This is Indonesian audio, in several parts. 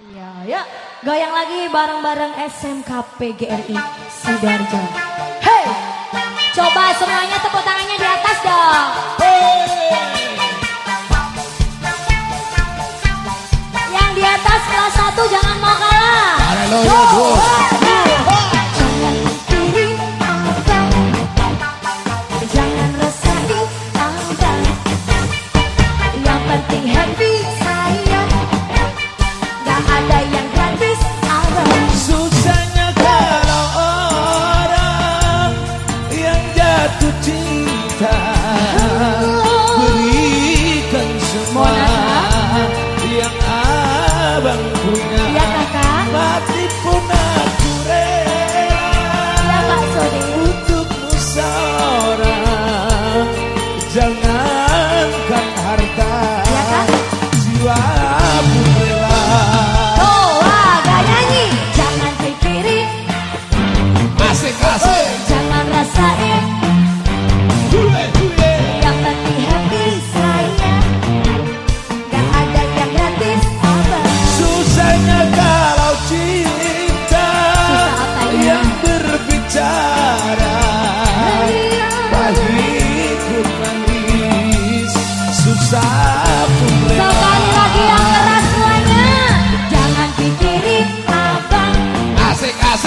Iya, ya. Goyang lagi bareng-bareng SMK PGRI Sidarjo. Hey! Coba semuanya tepuk tangannya di atas dong. Yang di atas kelas 1 jangan mau kalah. Haleluya, Gus.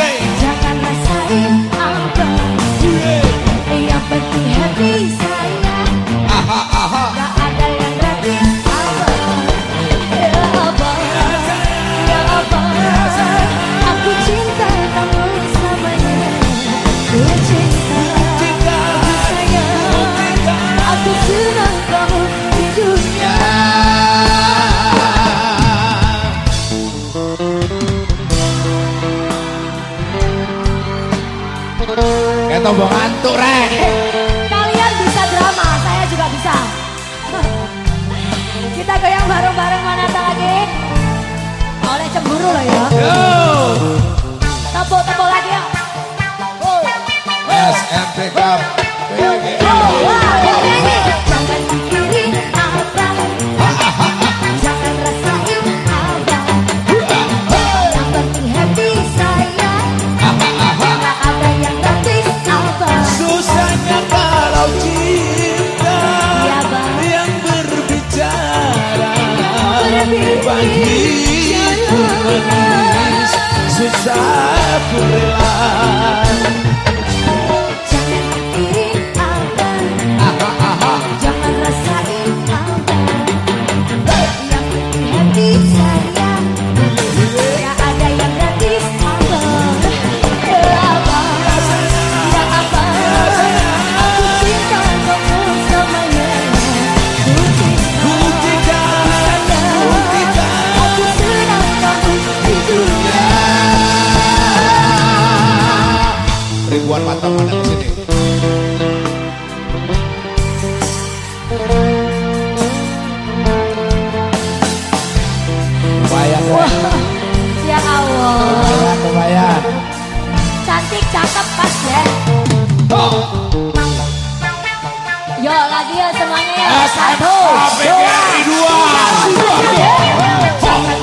Hey. Tombol ngantuk rek Kalian bisa drama, saya juga bisa. Kita goyang bareng-bareng mana lagi? Oleh cemburu loh ya. Yo Tepuk-tepuk lagi ya. SMP Cup a pular sini Kebayang Wah, Rek. ya Allah. Kebayang kebayang Cantik, cakep, pas ya. Oh. Yo, lagi ya semuanya ya. Satu, PGRI dua, Jangan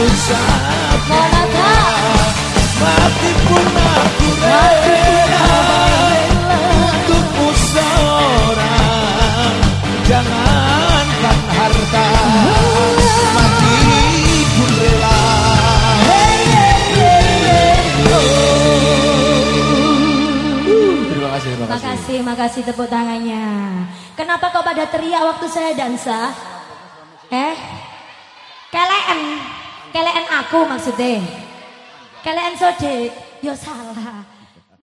Mana tak? Mati pun aku rela Untukmu seorang Jangankan harta Mati pun rela Terima kasih, terima kasih Makasih, tepuk tangannya. Kenapa kau pada teriak waktu saya dansa? Eh? Kelean. Kelean aku maksudnya. Kelean sode. Yo salah.